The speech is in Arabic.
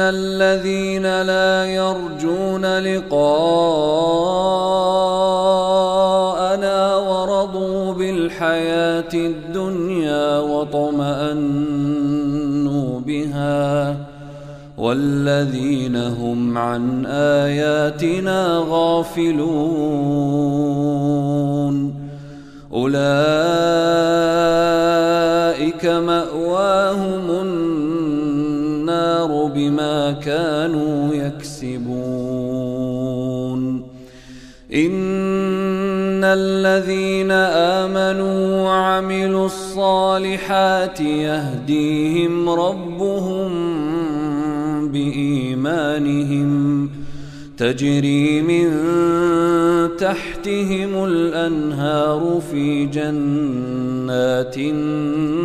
الذين لا يرجون لقاءنا ورضوا بالحياة الدنيا وطمأنوا بها والذين هم عن آياتنا غافلون أولئك مأواهم كانوا يكسبون. إن الذين آمنوا وعملوا الصالحات يهديهم ربهم بإيمانهم تجري من تحتهم الأنهار في جنات النعيم.